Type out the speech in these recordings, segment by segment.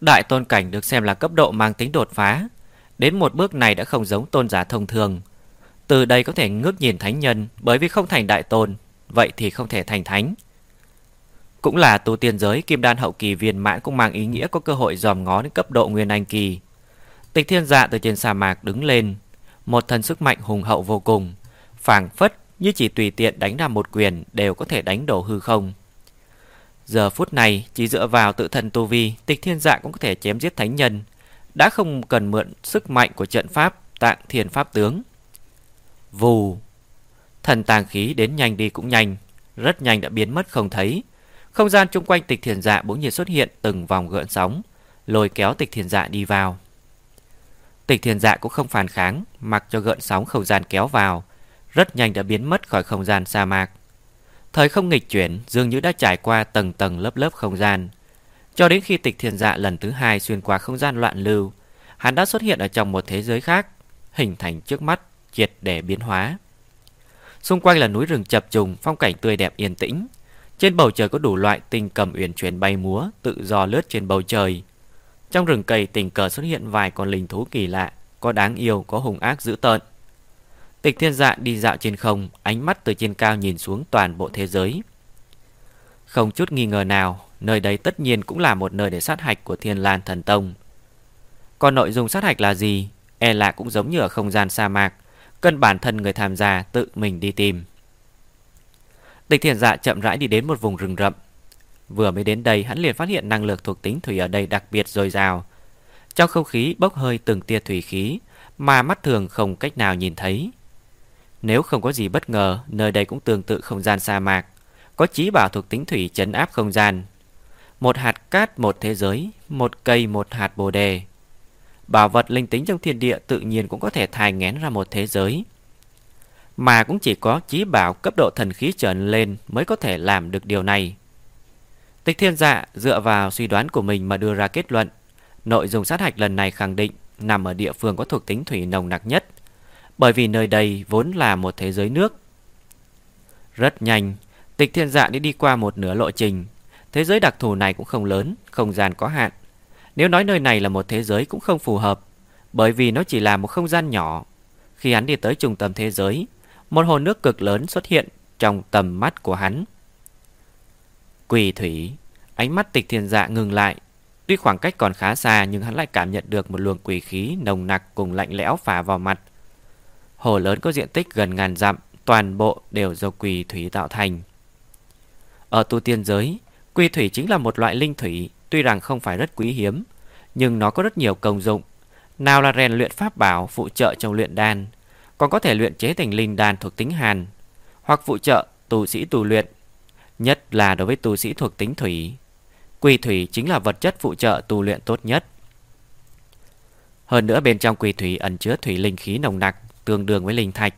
Đại tôn cảnh được xem là cấp độ mang tính đột phá. Đến một bước này đã không giống tôn giả thông thường. Từ đây có thể ngước nhìn thánh nhân bởi vì không thành đại tôn, vậy thì không thể thành thánh. Cũng là tu tiên giới kim đan hậu kỳ viên mãn cũng mang ý nghĩa có cơ hội dòm ngó đến cấp độ nguyên anh kỳ. Tịch thiên dạ từ trên sa mạc đứng lên, một thần sức mạnh hùng hậu vô cùng, phảng phất như chỉ tùy tiện đánh ra một quyền đều có thể đánh đổ hư không. Giờ phút này chỉ dựa vào tự thân tu vi, tịch thiên dạ cũng có thể chém giết thánh nhân, đã không cần mượn sức mạnh của trận pháp tạng thiên pháp tướng. Vù! Thần tàng khí đến nhanh đi cũng nhanh, rất nhanh đã biến mất không thấy. Không gian chung quanh tịch thiền dạ bỗng nhiên xuất hiện từng vòng gợn sóng, lôi kéo tịch thiền dạ đi vào. Tịch thiền dạ cũng không phản kháng, mặc cho gợn sóng không gian kéo vào, rất nhanh đã biến mất khỏi không gian sa mạc. Thời không nghịch chuyển dường như đã trải qua tầng tầng lớp lớp không gian. Cho đến khi tịch thiền dạ lần thứ hai xuyên qua không gian loạn lưu, hắn đã xuất hiện ở trong một thế giới khác, hình thành trước mắt, triệt để biến hóa. Xung quanh là núi rừng chập trùng, phong cảnh tươi đẹp yên tĩnh. Trên bầu trời có đủ loại tinh cầm uyển chuyển bay múa, tự do lướt trên bầu trời. Trong rừng cây tình cờ xuất hiện vài con linh thú kỳ lạ, có đáng yêu, có hùng ác dữ tợn. Tịch thiên dạ đi dạo trên không, ánh mắt từ trên cao nhìn xuống toàn bộ thế giới. Không chút nghi ngờ nào, nơi đấy tất nhiên cũng là một nơi để sát hạch của Thiên Lan Thần Tông. Còn nội dung sát hạch là gì? E là cũng giống như ở không gian sa mạc, cần bản thân người tham gia tự mình đi tìm. Tịch thiền dạ chậm rãi đi đến một vùng rừng rậm. Vừa mới đến đây hắn liền phát hiện năng lực thuộc tính thủy ở đây đặc biệt dồi dào. Trong không khí bốc hơi từng tia thủy khí mà mắt thường không cách nào nhìn thấy. Nếu không có gì bất ngờ, nơi đây cũng tương tự không gian sa mạc, có chí bảo thuộc tính thủy chấn áp không gian. Một hạt cát một thế giới, một cây một hạt bồ đề. Bảo vật linh tính trong thiên địa tự nhiên cũng có thể thai ngén ra một thế giới. Mà cũng chỉ có chí bảo cấp độ thần khí trở lên mới có thể làm được điều này. Tịch thiên dạ dựa vào suy đoán của mình mà đưa ra kết luận. Nội dung sát hạch lần này khẳng định nằm ở địa phương có thuộc tính thủy nồng nặc nhất. Bởi vì nơi đây vốn là một thế giới nước. Rất nhanh, tịch thiên dạ đi đi qua một nửa lộ trình. Thế giới đặc thù này cũng không lớn, không gian có hạn. Nếu nói nơi này là một thế giới cũng không phù hợp, bởi vì nó chỉ là một không gian nhỏ. Khi hắn đi tới trung tâm thế giới, một hồ nước cực lớn xuất hiện trong tầm mắt của hắn. Quỳ thủy, ánh mắt tịch thiên dạ ngừng lại. Tuy khoảng cách còn khá xa nhưng hắn lại cảm nhận được một luồng quỷ khí nồng nặc cùng lạnh lẽo phả vào mặt. Hồ lớn có diện tích gần ngàn dặm, toàn bộ đều do quỳ thủy tạo thành. Ở tu tiên giới, quỳ thủy chính là một loại linh thủy, tuy rằng không phải rất quý hiếm, nhưng nó có rất nhiều công dụng. Nào là rèn luyện pháp bảo phụ trợ trong luyện đan, còn có thể luyện chế thành linh đan thuộc tính hàn, hoặc phụ trợ tu sĩ tu luyện, nhất là đối với tu sĩ thuộc tính thủy. Quỳ thủy chính là vật chất phụ trợ tu luyện tốt nhất. Hơn nữa bên trong quỳ thủy ẩn chứa thủy linh khí nồng nặc, tương đương với linh thạch.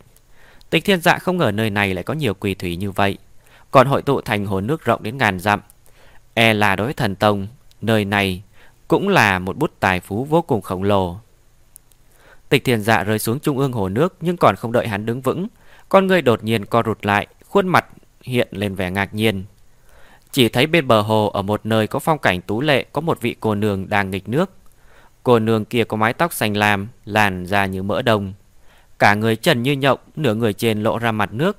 Tịch thiên dạ không ngờ nơi này lại có nhiều quỳ thủy như vậy, còn hội tụ thành hồ nước rộng đến ngàn dặm. E là đối thần tông, nơi này cũng là một bút tài phú vô cùng khổng lồ. Tịch thiên dạ rơi xuống trung ương hồ nước nhưng còn không đợi hắn đứng vững. Con người đột nhiên co rụt lại, khuôn mặt hiện lên vẻ ngạc nhiên. Chỉ thấy bên bờ hồ ở một nơi có phong cảnh tú lệ có một vị cô nương đang nghịch nước. Cô nương kia có mái tóc xanh lam, làn da như mỡ đông. Cả người trần như nhộng, nửa người trên lộ ra mặt nước.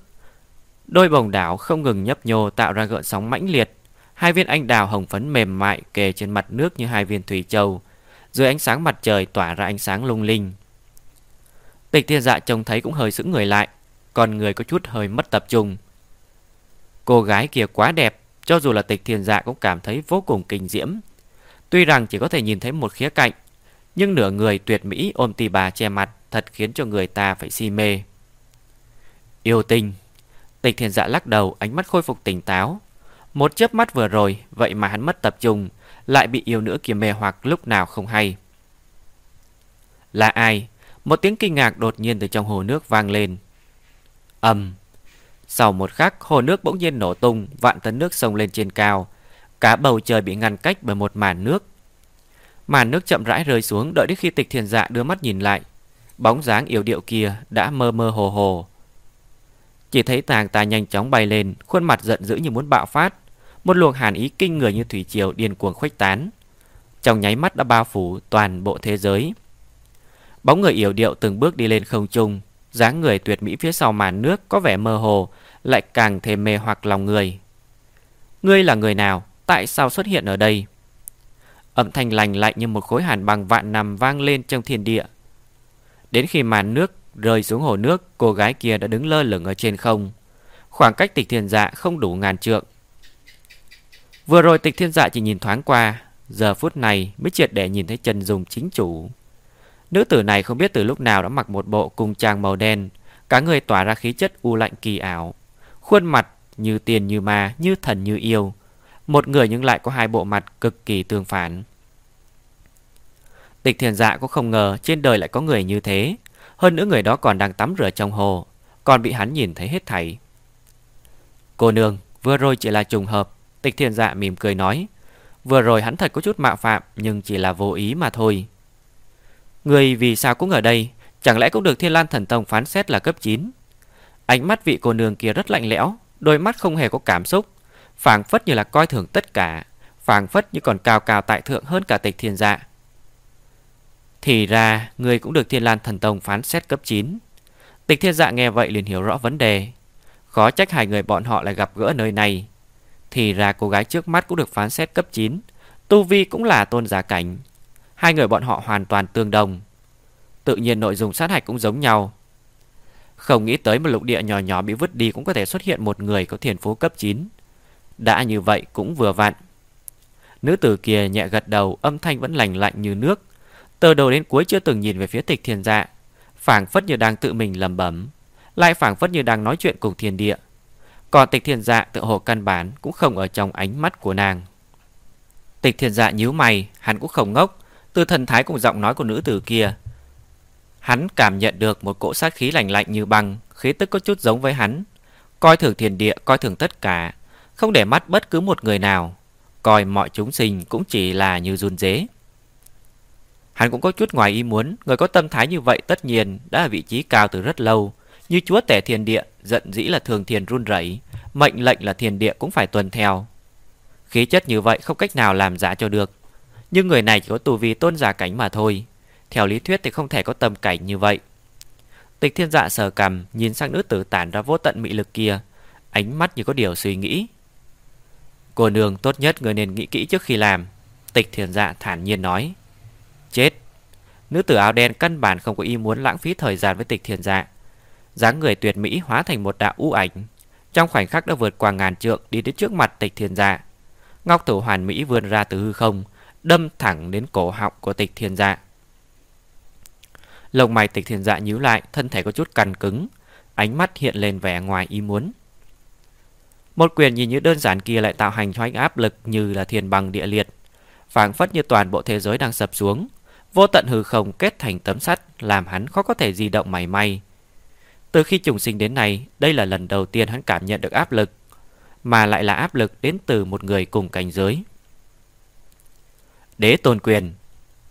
Đôi bồng đảo không ngừng nhấp nhô tạo ra gợn sóng mãnh liệt. Hai viên anh đào hồng phấn mềm mại kề trên mặt nước như hai viên thủy châu. Dưới ánh sáng mặt trời tỏa ra ánh sáng lung linh. Tịch thiên dạ trông thấy cũng hơi sững người lại Còn người có chút hơi mất tập trung Cô gái kia quá đẹp Cho dù là tịch thiên dạ cũng cảm thấy vô cùng kinh diễm Tuy rằng chỉ có thể nhìn thấy một khía cạnh Nhưng nửa người tuyệt mỹ ôm tì bà che mặt Thật khiến cho người ta phải si mê Yêu tình Tịch thiền dạ lắc đầu ánh mắt khôi phục tỉnh táo Một chớp mắt vừa rồi Vậy mà hắn mất tập trung Lại bị yêu nữ kia mê hoặc lúc nào không hay Là ai một tiếng kinh ngạc đột nhiên từ trong hồ nước vang lên. Ầm. Sau một khắc, hồ nước bỗng nhiên nổ tung, vạn tấn nước sông lên trên cao. Cả bầu trời bị ngăn cách bởi một màn nước. Màn nước chậm rãi rơi xuống, đợi đến khi Tịch Thiền Dạ đưa mắt nhìn lại, bóng dáng yếu điệu kia đã mơ mơ hồ hồ. Chỉ thấy tàng ta nhanh chóng bay lên, khuôn mặt giận dữ như muốn bạo phát, một luồng hàn ý kinh người như thủy triều điên cuồng khuếch tán. trong nháy mắt đã bao phủ toàn bộ thế giới. Bóng người yếu điệu từng bước đi lên không trung, dáng người tuyệt mỹ phía sau màn nước có vẻ mơ hồ, lại càng thêm mê hoặc lòng người. Ngươi là người nào? Tại sao xuất hiện ở đây? Âm thanh lành lạnh như một khối hàn băng vạn nằm vang lên trong thiên địa. Đến khi màn nước rơi xuống hồ nước, cô gái kia đã đứng lơ lửng ở trên không. Khoảng cách tịch thiên dạ không đủ ngàn trượng. Vừa rồi tịch thiên dạ chỉ nhìn thoáng qua, giờ phút này mới triệt để nhìn thấy chân dùng chính chủ. Nữ tử này không biết từ lúc nào đã mặc một bộ cung trang màu đen, cả người tỏa ra khí chất u lạnh kỳ ảo. Khuôn mặt như tiền như ma, như thần như yêu. Một người nhưng lại có hai bộ mặt cực kỳ tương phản. Tịch thiền dạ cũng không ngờ trên đời lại có người như thế. Hơn nữa người đó còn đang tắm rửa trong hồ, còn bị hắn nhìn thấy hết thảy. Cô nương, vừa rồi chỉ là trùng hợp. Tịch thiền dạ mỉm cười nói. Vừa rồi hắn thật có chút mạo phạm nhưng chỉ là vô ý mà thôi. Người vì sao cũng ở đây Chẳng lẽ cũng được Thiên Lan Thần Tông phán xét là cấp 9 Ánh mắt vị cô nương kia rất lạnh lẽo Đôi mắt không hề có cảm xúc phảng phất như là coi thường tất cả phảng phất như còn cao cao tại thượng hơn cả tịch thiên dạ thì ra, Người cũng được Thiên Lan Thần Tông phán xét cấp 9 Tịch thiên dạ nghe vậy liền hiểu rõ vấn đề. Khó trách hai người bọn họ lại gặp gỡ nơi này. Thì ra cô gái trước mắt cũng được phán xét cấp 9 Tu Vi cũng là tôn giả cảnh. Hai người bọn họ hoàn toàn tương đồng. Tự nhiên nội dung sát hạch cũng giống nhau. Không nghĩ tới một lục địa nhỏ nhỏ bị vứt đi Cũng có thể xuất hiện một người có thiền phú cấp 9 Đã như vậy cũng vừa vặn. Nữ tử kia nhẹ gật đầu, Âm thanh vẫn lành lạnh như nước. Từ đầu đến cuối chưa từng nhìn về phía tịch thiên dạ. Phảng phất như đang tự mình lầm bẩm Lại phảng phất như đang nói chuyện cùng thiên địa. Còn tịch thiên dạ tự hồ căn bản Cũng không ở trong ánh mắt của nàng. Tịch thiên dạ nhíu mày Hắn cũng không ngốc từ thần thái cùng giọng nói của nữ tử kia. Hắn cảm nhận được một cỗ sát khí lạnh lạnh như băng Khí tức có chút giống với hắn. Coi thường thiền địa, coi thường tất cả Không để mắt bất cứ một người nào. Coi mọi chúng sinh cũng chỉ là như run dế. Hắn cũng có chút ngoài ý muốn, Người có tâm thái như vậy tất nhiên Đã ở vị trí cao từ rất lâu. Như chúa tể thiền địa, Giận dĩ là thường thiền run rẩy, Mệnh lệnh là thiền địa cũng phải tuần theo. Khí chất như vậy không cách nào làm giả cho được. Nhưng người này chỉ có tù vi tôn giả cảnh mà thôi. Theo lý thuyết thì không thể có tâm cảnh như vậy. Tịch thiên dạ sờ cầm Nhìn sang nữ tử tản ra vô tận mị lực kia. Ánh mắt như có điều suy nghĩ. Cô nương tốt nhất người nên nghĩ kỹ trước khi làm, Tịch thiên dạ thản nhiên nói. Chết. Nữ tử áo đen căn bản không có ý muốn lãng phí thời gian với tịch thiên dạ dáng người tuyệt mỹ hóa thành một đạo u ảnh. Trong khoảnh khắc đã vượt qua ngàn trượng Đi đến trước mặt tịch thiên dạ Ngọc thủ hoàn mỹ vươn ra từ hư không đâm thẳng đến cổ họng của tịch thiên dạ. Lồng mày tịch thiên dạ nhíu lại, thân thể có chút cằn cứng, ánh mắt hiện lên vẻ ngoài ý muốn. Một quyền nhìn như đơn giản kia lại tạo hành cho anh áp lực như là thiên bằng địa liệt, phảng phất như toàn bộ thế giới đang sập xuống, vô tận hư không kết thành tấm sắt làm hắn khó có thể di động mảy may. Từ khi trùng sinh đến nay, đây là lần đầu tiên hắn cảm nhận được áp lực, mà lại là áp lực đến từ một người cùng cảnh giới. Đế tôn quyền.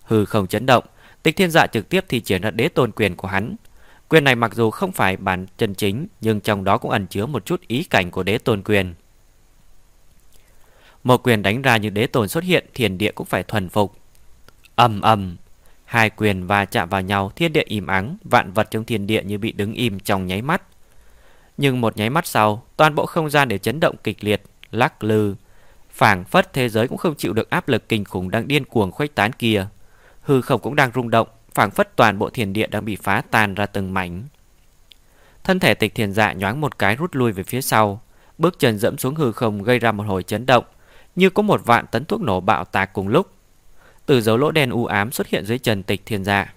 Hư không chấn động Tịch thiên dạ trực tiếp thi triển ra đế tôn quyền của hắn. Quyền này mặc dù không phải bản chân chính Nhưng trong đó cũng ẩn chứa một chút ý cảnh của đế tôn quyền. Một quyền đánh ra như đế tôn xuất hiện Thiền địa cũng phải thuần phục. Âm âm Hai quyền va chạm vào nhau Thiên địa im ắng Vạn vật trong thiên địa như bị đứng im trong nháy mắt Nhưng một nháy mắt sau Toàn bộ không gian đều chấn động kịch liệt Lắc lư phảng phất thế giới cũng không chịu được áp lực kinh khủng đang điên cuồng khuếch tán kia. Hư không cũng đang rung động, phảng phất toàn bộ thiền địa đang bị phá tan ra từng mảnh. Thân thể tịch thiền dạ nhoáng một cái rút lui về phía sau, bước chân dẫm xuống hư không gây ra một hồi chấn động, như có một vạn tấn thuốc nổ bạo tạc cùng lúc. Từ dấu lỗ đen u ám xuất hiện dưới chân tịch thiên dạ.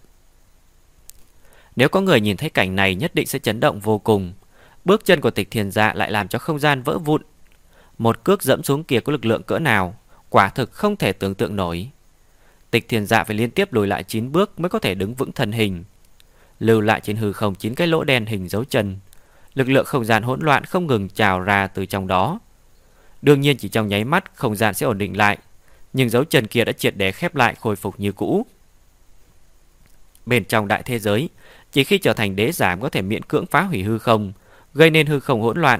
Nếu có người nhìn thấy cảnh này nhất định sẽ chấn động vô cùng. Bước chân của tịch thiền dạ lại làm cho không gian vỡ vụn, một cước dẫm xuống kia có lực lượng cỡ nào Quả thực không thể tưởng tượng nổi. Tịch thiền dạ phải liên tiếp lùi lại 9 bước Mới có thể đứng vững thân hình. Lưu lại trên hư không chín cái lỗ đen hình dấu chân. Lực lượng không gian hỗn loạn không ngừng trào ra từ trong đó. Đương nhiên chỉ trong nháy mắt Không gian sẽ ổn định lại. Nhưng dấu chân kia đã triệt để khép lại khôi phục như cũ. Bên trong đại thế giới, Chỉ khi trở thành đế giả có thể miễn cưỡng phá hủy hư không, Gây nên hư không hỗn loạn.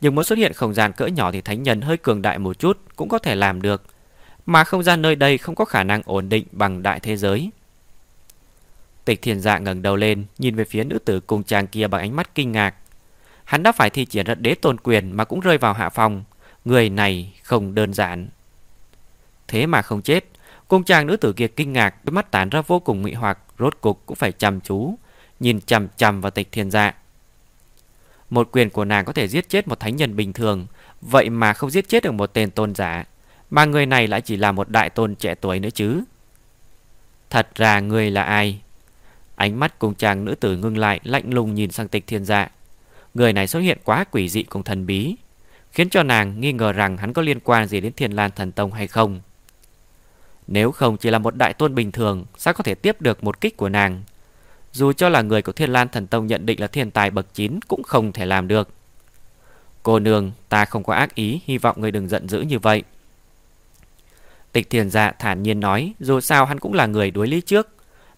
Nhưng muốn xuất hiện không gian cỡ nhỏ thì thánh nhân hơi cường đại một chút cũng có thể làm được. Mà không gian nơi đây không có khả năng ổn định bằng đại thế giới. Tịch thiền dạ ngẩng đầu lên, Nhìn về phía nữ tử cùng chàng kia bằng ánh mắt kinh ngạc. Hắn đã phải thi triển rất đế tôn quyền Mà cũng rơi vào hạ phòng Người này không đơn giản. Thế mà không chết. Cùng chàng nữ tử kia kinh ngạc, Đôi mắt tán ra vô cùng mị hoặc, Rốt cục cũng phải chăm chú, Nhìn chằm chằm vào tịch thiên dạ. Một quyền của nàng có thể giết chết một thánh nhân bình thường, Vậy mà không giết chết được một tên tôn giả, Mà người này lại chỉ là một đại tôn trẻ tuổi nữa chứ. Thật ra người là ai? Ánh mắt cùng chàng nữ tử ngưng lại, Lạnh lùng nhìn sang tịch thiên dạ. Người này xuất hiện quá quỷ dị cùng thần bí, Khiến cho nàng nghi ngờ rằng hắn có liên quan gì đến thiên lan thần tông hay không. Nếu không chỉ là một đại tôn bình thường, Sao có thể tiếp được một kích của nàng? Dù cho là người của thiên lan thần tông nhận định là thiên tài bậc 9 Cũng không thể làm được. Cô nương, ta không có ác ý, Hy vọng người đừng giận dữ như vậy. Tịch thiền dạ thản nhiên nói, Dù sao hắn cũng là người đối lý trước,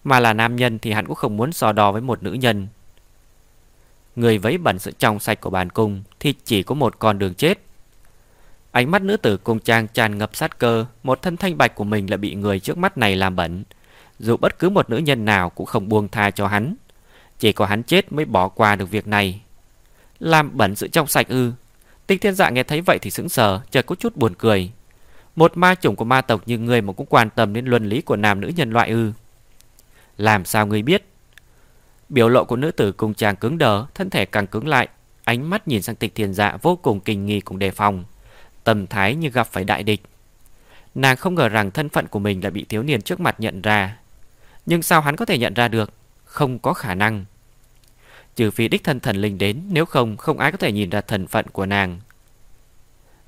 Mà là nam nhân thì hắn cũng không muốn so đo với một nữ nhân. Người vấy bẩn sự trong sạch của bàn cung Thì chỉ có một con đường chết. Ánh mắt nữ tử cung trang tràn ngập sát cơ, Một thân thanh bạch của mình lại bị người trước mắt này làm bẩn. Dù bất cứ một nữ nhân nào cũng không buông tha cho hắn. Chỉ có hắn chết mới bỏ qua được việc này. Làm bẩn sự trong sạch ư? Tinh thiên dạ nghe thấy vậy thì sững sờ, Chợt có chút buồn cười. Một ma chủng của ma tộc như người mà cũng quan tâm đến luân lý của nam nữ nhân loại ư? Làm sao ngươi biết? Biểu lộ của nữ tử cung trang cứng đờ, Thân thể càng cứng lại, Ánh mắt nhìn sang tịch thiền dạ vô cùng kinh nghi cùng đề phòng. Tầm thái như gặp phải đại địch. Nàng không ngờ rằng thân phận của mình đã bị thiếu niên trước mặt nhận ra. Nhưng sao hắn có thể nhận ra được? Không có khả năng. Trừ phi đích thân thần linh đến, Nếu không không ai có thể nhìn ra thân phận của nàng.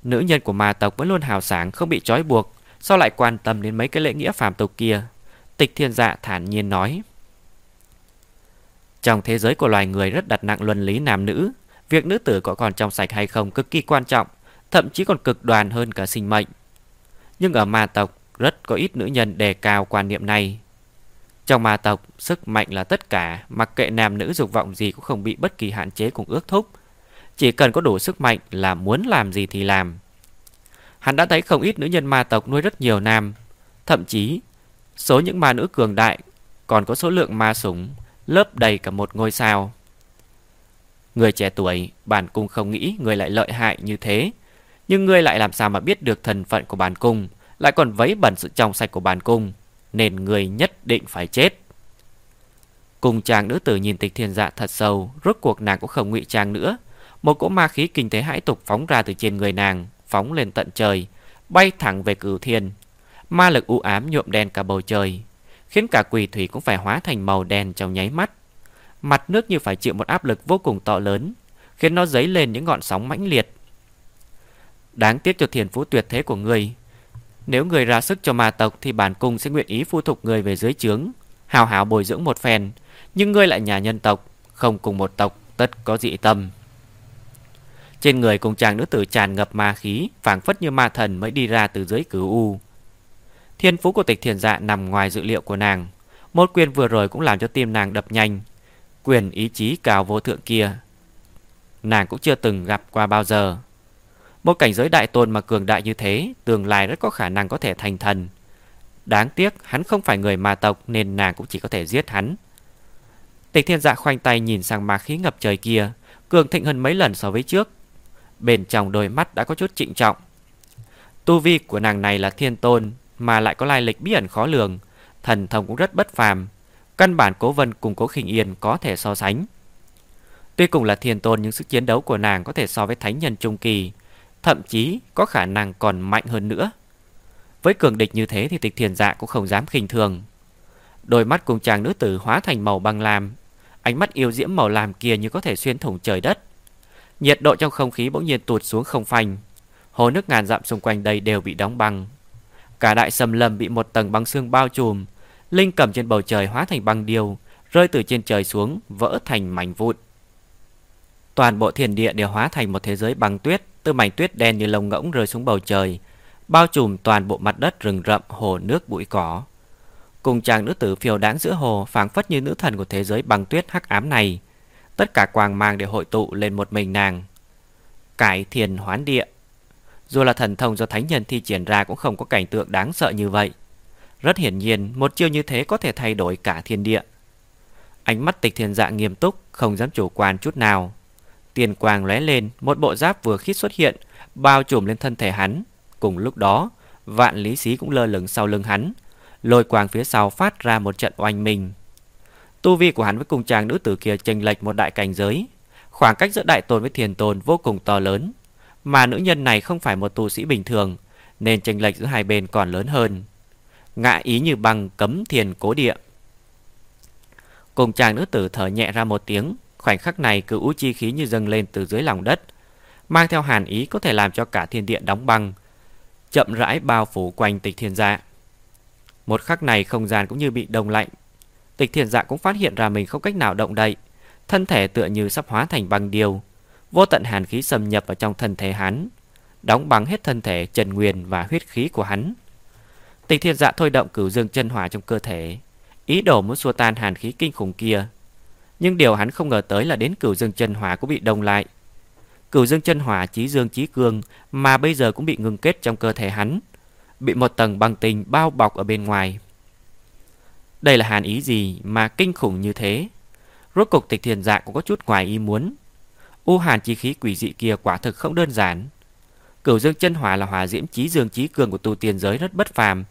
Nữ nhân của ma tộc vẫn luôn hào sảng, Không bị trói buộc Sao lại quan tâm đến mấy cái lễ nghĩa phàm tục kia. Tịch thiên dạ thản nhiên nói. Trong thế giới của loài người rất đặt nặng luân lý nam nữ, Việc nữ tử có còn trong sạch hay không cực kỳ quan trọng. Thậm chí còn cực đoan hơn cả sinh mệnh. Nhưng ở ma tộc, Rất có ít nữ nhân đề cao quan niệm này. Trong ma tộc, Sức mạnh là tất cả, Mặc kệ nam nữ dục vọng gì cũng không bị bất kỳ hạn chế cùng ước thúc. Chỉ cần có đủ sức mạnh là muốn làm gì thì làm. Hắn đã thấy không ít nữ nhân ma tộc nuôi rất nhiều nam. Thậm chí, Số những ma nữ cường đại Còn có số lượng ma sủng Lớp đầy cả một ngôi sao. Người trẻ tuổi Bản cung không nghĩ người lại lợi hại như thế nhưng ngươi lại làm sao mà biết được thần phận của bản cung? Lại còn vấy bẩn sự trong sạch của bản cung, Nên ngươi nhất định phải chết. Cùng chàng nữ tử nhìn tịch thiên dạ thật sâu, Rốt cuộc nàng cũng không ngụy trang nữa. Một cỗ ma khí kinh tế hãi tục phóng ra từ trên người nàng, Phóng lên tận trời, Bay thẳng về cửu thiên. Ma lực u ám nhuộm đen cả bầu trời, Khiến cả quỷ thủy cũng phải hóa thành màu đen trong nháy mắt. Mặt nước như phải chịu một áp lực vô cùng to lớn, Khiến nó dấy lên những ngọn sóng mãnh liệt. Đáng tiếc cho thiền phú tuyệt thế của người. Nếu người ra sức cho ma tộc Thì bản cung sẽ nguyện ý phu thục người về dưới trướng, Hào hào bồi dưỡng một phen. Nhưng ngươi lại nhà nhân tộc, Không cùng một tộc, tất có dị tâm. Trên người cùng chàng nữ tử tràn ngập ma khí, phảng phất như ma thần mới đi ra từ dưới cửu u. Thiên phú của tịch thiền dạ nằm ngoài dự liệu của nàng. Một quyền vừa rồi cũng làm cho tim nàng đập nhanh. Quyền ý chí cao vô thượng kia, Nàng cũng chưa từng gặp qua bao giờ một cảnh giới đại tôn mà cường đại như thế, Tương lai rất có khả năng có thể thành thần. Đáng tiếc, hắn không phải người ma tộc, Nên nàng cũng chỉ có thể giết hắn. Tịch thiên dạ khoanh tay nhìn sang ma khí ngập trời kia, Cường thịnh hơn mấy lần so với trước. Bên trong đôi mắt đã có chút trịnh trọng. Tu vi của nàng này là thiên tôn, Mà lại có lai lịch bí ẩn khó lường, Thần thông cũng rất bất phàm. Căn bản cố vân cùng cố khinh yên có thể so sánh. Tuy cùng là thiên tôn, Nhưng sức chiến đấu của nàng có thể so với thánh nhân trung kỳ. Thậm chí có khả năng còn mạnh hơn nữa. Với cường địch như thế thì tịch thiền dạ cũng không dám khinh thường. Đôi mắt cùng chàng nữ tử hóa thành màu băng lam, Ánh mắt yêu diễm màu lam kia như có thể xuyên thủng trời đất. Nhiệt độ trong không khí bỗng nhiên tụt xuống không phanh, Hồ nước ngàn dặm xung quanh đây đều bị đóng băng. Cả đại sầm lâm bị một tầng băng xương bao trùm, Linh cầm trên bầu trời hóa thành băng điêu, Rơi từ trên trời xuống, vỡ thành mảnh vụn. Toàn bộ thiền địa đều hóa thành một thế giới băng tuyết từ mảnh tuyết đen như lông ngỗng rơi xuống bầu trời, bao trùm toàn bộ mặt đất rừng rậm, hồ nước bụi cỏ. Cùng chàng nữ tử phiêu đáng giữa hồ, phảng phất như nữ thần của thế giới băng tuyết hắc ám này. Tất cả quang mang đều hội tụ lên một mình nàng. Cải thiền hoán địa. Dù là thần thông do thánh nhân thi triển ra cũng không có cảnh tượng đáng sợ như vậy. Rất hiển nhiên, một chiêu như thế có thể thay đổi cả thiên địa. Ánh mắt tịch thiên dạ nghiêm túc, không dám chủ quan chút nào. Tiền quang lóe lên, một bộ giáp vừa khít xuất hiện, bao trùm lên thân thể hắn. Cùng lúc đó, vạn lý xí cũng lơ lửng sau lưng hắn. Lôi quang phía sau phát ra một trận oanh mình Tu vi của hắn với cùng chàng nữ tử kia chênh lệch một đại cảnh giới. Khoảng cách giữa đại tôn với thiền tôn vô cùng to lớn. Mà nữ nhân này không phải một tu sĩ bình thường, nên chênh lệch giữa hai bên còn lớn hơn. ngã ý như bằng cấm thiền cố địa. Cùng chàng nữ tử thở nhẹ ra một tiếng, khoảnh khắc này cửu chi khí như dâng lên từ dưới lòng đất, mang theo hàn ý có thể làm cho cả thiên địa đóng băng, chậm rãi bao phủ quanh tịch thiên dạ. Một khắc này không gian cũng như bị đông lạnh. Tịch thiên dạ cũng phát hiện ra mình không cách nào động đậy, thân thể tựa như sắp hóa thành băng điều, vô tận hàn khí xâm nhập vào trong thân thể hắn, đóng băng hết thân thể trần nguyên và huyết khí của hắn. Tịch thiên dạ thôi động cửu dương chân hỏa trong cơ thể, ý đồ muốn xua tan hàn khí kinh khủng kia. Nhưng điều hắn không ngờ tới là đến cửu dương chân hỏa cũng bị đông lại. Cửu dương chân hỏa chí dương chí cương mà bây giờ cũng bị ngưng kết trong cơ thể hắn, bị một tầng băng tình bao bọc ở bên ngoài. Đây là hàn ý gì mà kinh khủng như thế? Rốt cục tịch thiền dạ cũng có chút ngoài ý muốn. U hàn chi khí quỷ dị kia quả thực không đơn giản. Cửu dương chân hỏa là hỏa diễm chí dương chí cường của tu tiên giới rất bất phàm,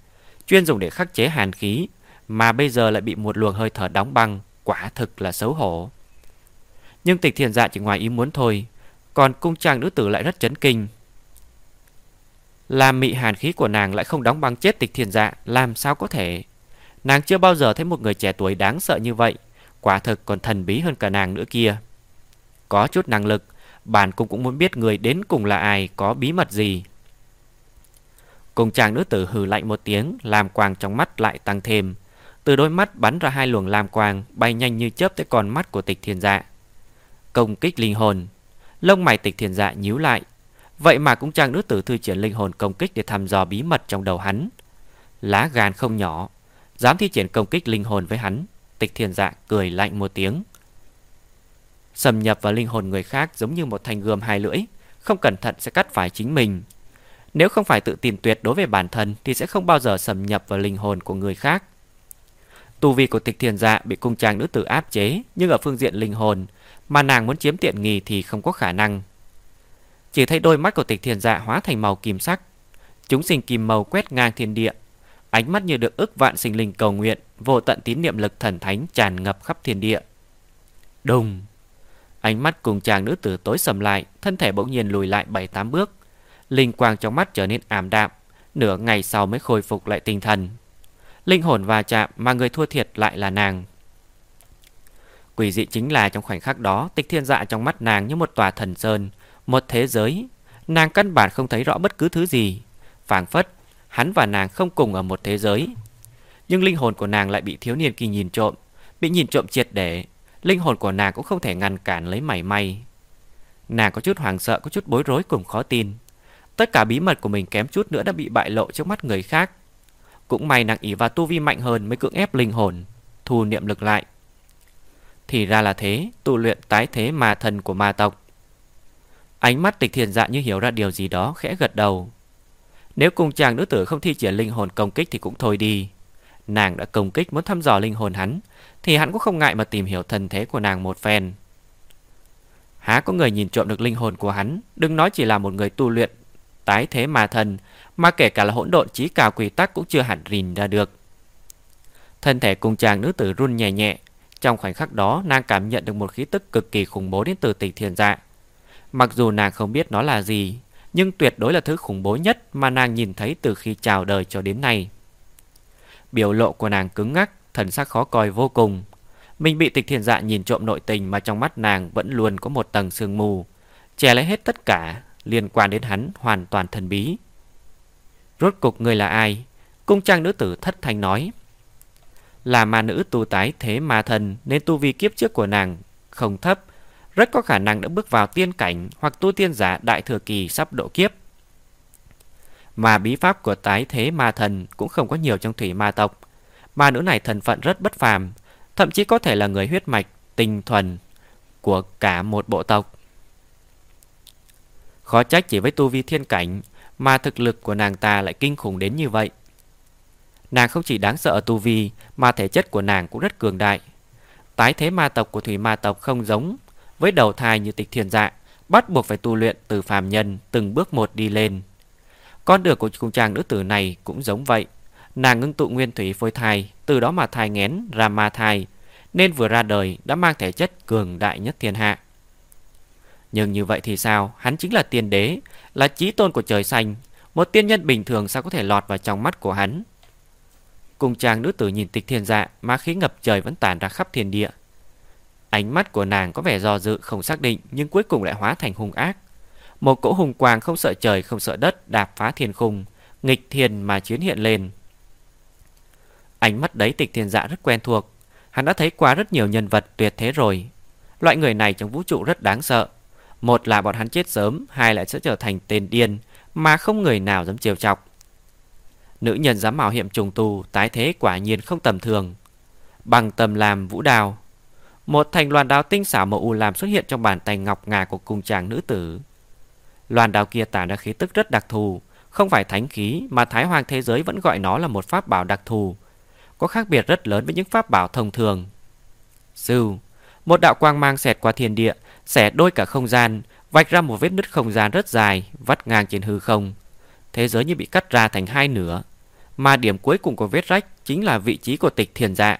chuyên dùng để khắc chế hàn khí, mà bây giờ lại bị một luồng hơi thở đóng băng, quả thực là xấu hổ. Nhưng tịch thiền dạ chỉ ngoài ý muốn thôi, còn cung trang nữ tử lại rất chấn kinh. Làm mị hàn khí của nàng lại không đóng băng chết tịch thiền dạ, làm sao có thể? Nàng chưa bao giờ thấy một người trẻ tuổi đáng sợ như vậy, quả thực còn thần bí hơn cả nàng nữa kia. Có chút năng lực, bản cung cũng muốn biết người đến cùng là ai, có bí mật gì. Cùng chàng nữ tử hừ lạnh một tiếng, làm quàng trong mắt lại tăng thêm. Từ đôi mắt bắn ra hai luồng lam quang, bay nhanh như chớp tới con mắt của tịch thiên dạ. Công kích linh hồn. Lông mày tịch thiên dạ nhíu lại. Vậy mà cũng chàng nữ tử thư triển linh hồn công kích để thăm dò bí mật trong đầu hắn. Lá gan không nhỏ, dám thi triển công kích linh hồn với hắn. Tịch thiên dạ cười lạnh một tiếng. Xâm nhập vào linh hồn người khác giống như một thanh gươm hai lưỡi, không cẩn thận sẽ cắt phải chính mình. Nếu không phải tự tìm tuyệt đối về bản thân thì sẽ không bao giờ xâm nhập vào linh hồn của người khác. Tu vi của tịch thiền dạ bị cung trang nữ tử áp chế nhưng ở phương diện linh hồn mà nàng muốn chiếm tiện nghi thì không có khả năng. Chỉ thấy đôi mắt của tịch thiền dạ hóa thành màu kim sắc. Chúng sinh kim màu quét ngang thiên địa. Ánh mắt như được ức vạn sinh linh cầu nguyện, vô tận tín niệm lực thần thánh tràn ngập khắp thiên địa. Đùng! Ánh mắt cùng chàng nữ tử tối sầm lại, thân thể bỗng nhiên lùi lại 7-8 bước. Linh quang trong mắt trở nên ảm đạm, nửa ngày sau mới khôi phục lại tinh thần. Linh hồn va chạm mà người thua thiệt lại là nàng. Quỷ dị chính là trong khoảnh khắc đó, tịch thiên dạ trong mắt nàng như một tòa thần sơn, một thế giới. Nàng căn bản không thấy rõ bất cứ thứ gì. phảng phất, hắn và nàng không cùng ở một thế giới. Nhưng linh hồn của nàng lại bị thiếu niên kỳ nhìn trộm, bị nhìn trộm triệt để. Linh hồn của nàng cũng không thể ngăn cản lấy mảy may. Nàng có chút hoàng sợ, có chút bối rối cùng khó tin. Tất cả bí mật của mình kém chút nữa đã bị bại lộ trước mắt người khác. Cũng may nàng ý và tu vi mạnh hơn mới cưỡng ép linh hồn, thu niệm lực lại. Thì ra là thế, tu luyện tái thế ma thần của ma tộc. Ánh mắt tịch thiền dạ như hiểu ra điều gì đó, khẽ gật đầu. Nếu cùng chàng nữ tử không thi triển linh hồn công kích thì cũng thôi đi. Nàng đã công kích muốn thăm dò linh hồn hắn, thì hắn cũng không ngại mà tìm hiểu thân thế của nàng một phen. Há có người nhìn trộm được linh hồn của hắn, đừng nói chỉ là một người tu luyện tái thế ma thần, mà kể cả là hỗn độn trí cao quy tắc cũng chưa hẳn rình ra được. Thân thể cùng chàng nữ tử run nhẹ nhẹ, trong khoảnh khắc đó nàng cảm nhận được một khí tức cực kỳ khủng bố đến từ tịch thiền dạ. Mặc dù nàng không biết nó là gì, nhưng tuyệt đối là thứ khủng bố nhất mà nàng nhìn thấy từ khi chào đời cho đến nay. Biểu lộ của nàng cứng ngắc, thần sắc khó coi vô cùng. Mình bị tịch thiền dạ nhìn trộm nội tình mà trong mắt nàng vẫn luôn có một tầng sương mù, che lấy hết tất cả liên quan đến hắn hoàn toàn thần bí. Rốt cục người là ai? Cung trang nữ tử thất thanh nói. Là ma nữ tu tái thế ma thần nên tu vi kiếp trước của nàng không thấp, rất có khả năng đã bước vào tiên cảnh hoặc tu tiên giả đại thừa kỳ sắp độ kiếp. Mà bí pháp của tái thế ma thần cũng không có nhiều trong thủy ma tộc. Ma nữ này thần phận rất bất phàm, thậm chí có thể là người huyết mạch, tinh thuần của cả một bộ tộc. Khó trách chỉ với tu vi thiên cảnh mà thực lực của nàng ta lại kinh khủng đến như vậy. Nàng không chỉ đáng sợ ở tu vi, Mà thể chất của nàng cũng rất cường đại. Tái thế ma tộc của thủy ma tộc không giống Với đầu thai như tịch thiền dạ Bắt buộc phải tu luyện từ phàm nhân Từng bước một đi lên. Con đường của cung trang nữ tử này cũng giống vậy. Nàng ngưng tụ nguyên thủy phôi thai, Từ đó mà thai nghén ra ma thai, Nên vừa ra đời đã mang thể chất cường đại nhất thiên hạ. Nhưng như vậy thì sao? Hắn chính là tiên đế, Là chí tôn của trời xanh. Một tiên nhân bình thường sao có thể lọt vào trong mắt của hắn? Cùng chàng nữ tử nhìn tịch thiên dạ Má khí ngập trời vẫn tản ra khắp thiên địa. Ánh mắt của nàng có vẻ do dự, không xác định, Nhưng cuối cùng lại hóa thành hung ác. Một cỗ hùng quang không sợ trời, không sợ đất Đạp phá thiên khung, Nghịch thiên mà chiến hiện lên. Ánh mắt đấy tịch thiên dạ rất quen thuộc. Hắn đã thấy qua rất nhiều nhân vật tuyệt thế rồi. Loại người này trong vũ trụ rất đáng sợ. Một là bọn hắn chết sớm, Hai là sẽ trở thành tên điên, Mà không người nào dám chiều chọc. Nữ nhân dám mạo hiểm trùng tu, Tái thế quả nhiên không tầm thường. Bằng tầm làm vũ đào, Một thành loàn đào tinh xảo màu u làm xuất hiện Trong bàn tay ngọc ngà của cung chàng nữ tử. Loàn đào kia tản ra khí tức rất đặc thù, Không phải thánh khí Mà thái hoàng thế giới vẫn gọi nó là một pháp bảo đặc thù, Có khác biệt rất lớn với những pháp bảo thông thường. Sư Một đạo quang mang xẹt qua thiên địa Xẻ đôi cả không gian, Vạch ra một vết nứt không gian rất dài, Vắt ngang trên hư không. Thế giới như bị cắt ra thành hai nửa. Mà điểm cuối cùng của vết rách Chính là vị trí của tịch thiền dạ.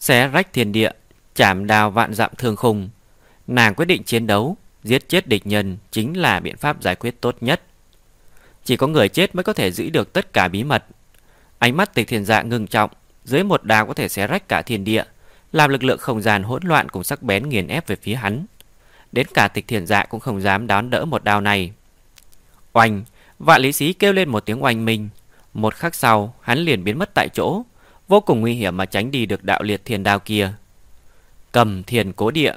Xé rách thiên địa Chảm đào vạn dặm thương khung. Nàng quyết định chiến đấu, Giết chết địch nhân chính là biện pháp giải quyết tốt nhất. Chỉ có người chết mới có thể giữ được tất cả bí mật. Ánh mắt tịch thiền dạ ngưng trọng, Dưới một đào có thể xé rách cả thiên địa. Làm lực lượng không gian hỗn loạn cùng sắc bén nghiền ép về phía hắn. Đến cả tịch thiền dạ cũng không dám đón đỡ một đao này. Oanh, Vạn lý sĩ kêu lên một tiếng oanh minh. Một khắc sau, hắn liền biến mất tại chỗ, Vô cùng nguy hiểm mà tránh đi được đạo liệt thiền đao kia. Cầm thiền cố địa.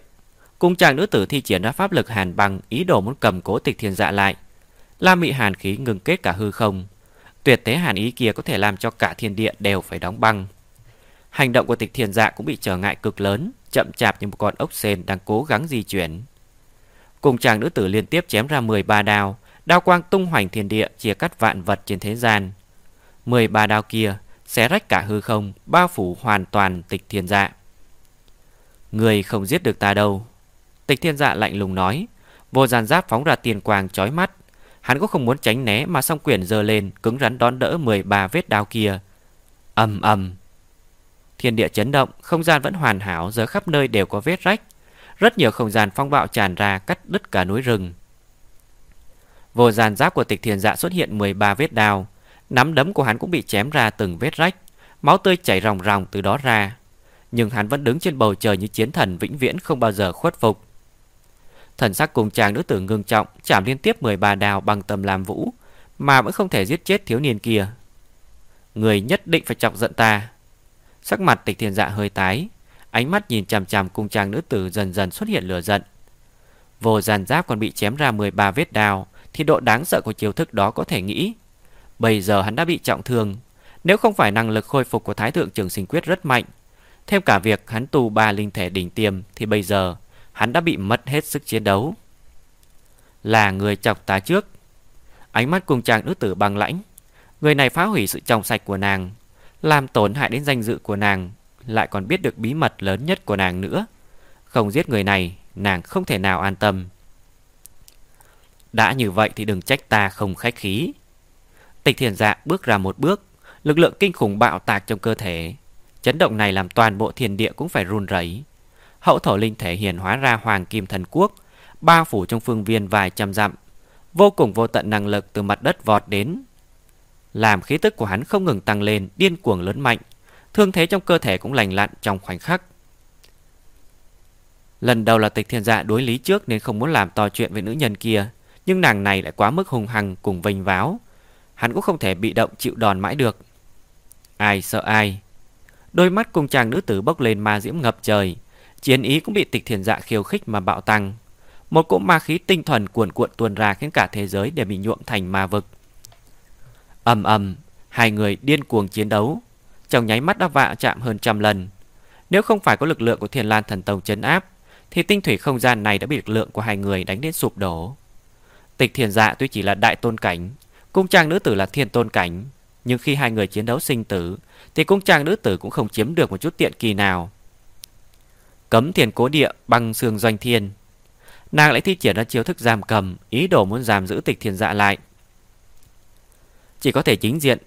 Cùng chàng nữ tử thi triển ra pháp lực hàn băng, Ý đồ muốn cầm cố tịch thiền dạ lại. La mị hàn khí ngừng kết cả hư không. Tuyệt tế hàn ý kia có thể làm cho cả thiên địa đều phải đóng băng. Hành động của tịch thiền dạ cũng bị trở ngại cực lớn Chậm chạp như một con ốc sên đang cố gắng di chuyển Cùng chàng nữ tử liên tiếp chém ra 13 đao Đao quang tung hoành thiên địa chia cắt vạn vật trên thế gian. 13 đao kia xé rách cả hư không, bao phủ hoàn toàn tịch thiên dạ. Người không giết được ta đâu. Tịch thiên dạ lạnh lùng nói. Vô giàn giáp phóng ra tiền quang chói mắt. Hắn cũng không muốn tránh né mà song quyền giơ lên, cứng rắn đón đỡ 13 vết đao kia. ầm ầm. Thiên địa chấn động, không gian vẫn hoàn hảo, giờ khắp nơi đều có vết rách. Rất nhiều không gian phong bạo tràn ra cắt đứt cả núi rừng. Vô giàn giáp của tịch thiền dạ xuất hiện 13 vết đào Nắm đấm của hắn cũng bị chém ra từng vết rách. Máu tươi chảy ròng ròng từ đó ra. Nhưng hắn vẫn đứng trên bầu trời như chiến thần vĩnh viễn không bao giờ khuất phục. Thần sắc cùng chàng nữ tử ngưng trọng Chạm liên tiếp 13 đào bằng tầm làm vũ Mà vẫn không thể giết chết thiếu niên kia. Người nhất định phải chọc giận ta. Sắc mặt tịch thiền dạ hơi tái Ánh mắt nhìn chằm chằm cung trang nữ tử dần dần xuất hiện lửa giận Vô giàn giáp còn bị chém ra 13 vết đào thì độ đáng sợ của chiêu thức đó có thể nghĩ. Bây giờ hắn đã bị trọng thương, nếu không phải năng lực khôi phục của Thái Thượng Trường Sinh Quyết rất mạnh, thêm cả việc hắn tu ba linh thể đỉnh tiêm thì bây giờ hắn đã bị mất hết sức chiến đấu. Là người chọc ta trước. Ánh mắt cùng chàng nữ tử băng lãnh. Người này phá hủy sự trong sạch của nàng, làm tổn hại đến danh dự của nàng, lại còn biết được bí mật lớn nhất của nàng nữa. Không giết người này, nàng không thể nào an tâm. Đã như vậy thì đừng trách ta không khách khí. Tịch thiền dạ bước ra một bước, lực lượng kinh khủng bạo tạc trong cơ thể. Chấn động này làm toàn bộ thiên địa cũng phải run rẩy. Hậu thổ linh thể hiển hóa ra hoàng kim thần quốc, bao phủ trong phương viên vài trăm dặm. Vô cùng vô tận năng lực từ mặt đất vọt đến. Làm khí tức của hắn không ngừng tăng lên, điên cuồng lớn mạnh. Thương thế trong cơ thể cũng lành lặn trong khoảnh khắc. Lần đầu là tịch thiên dạ đối lý trước nên không muốn làm to chuyện với nữ nhân kia. Nhưng nàng này lại quá mức hùng hằng cùng vênh váo Hắn cũng không thể bị động chịu đòn mãi được Ai sợ ai Đôi mắt cùng chàng nữ tử bốc lên ma diễm ngập trời Chiến ý cũng bị tịch Thiên dạ khiêu khích mà bạo tăng Một cỗ ma khí tinh thuần cuồn cuộn tuôn ra khiến cả thế giới đều bị nhuộm thành ma vực ầm ầm Hai người điên cuồng chiến đấu. Trong nháy mắt đã vạ chạm hơn trăm lần. Nếu không phải có lực lượng của thiên lan thần tông chấn áp, Thì tinh thủy không gian này đã bị lực lượng của hai người đánh đến sụp đổ. Tịch thiền dạ tuy chỉ là đại tôn cảnh, Cung trang nữ tử là thiên tôn cảnh, Nhưng khi hai người chiến đấu sinh tử, Thì cung trang nữ tử cũng không chiếm được một chút tiện kỳ nào. Cấm thiền cố địa băng xương doanh thiên. Nàng lại thi triển ra chiêu thức giam cầm, Ý đồ muốn giam giữ tịch thiền dạ lại. Chỉ có thể chính diện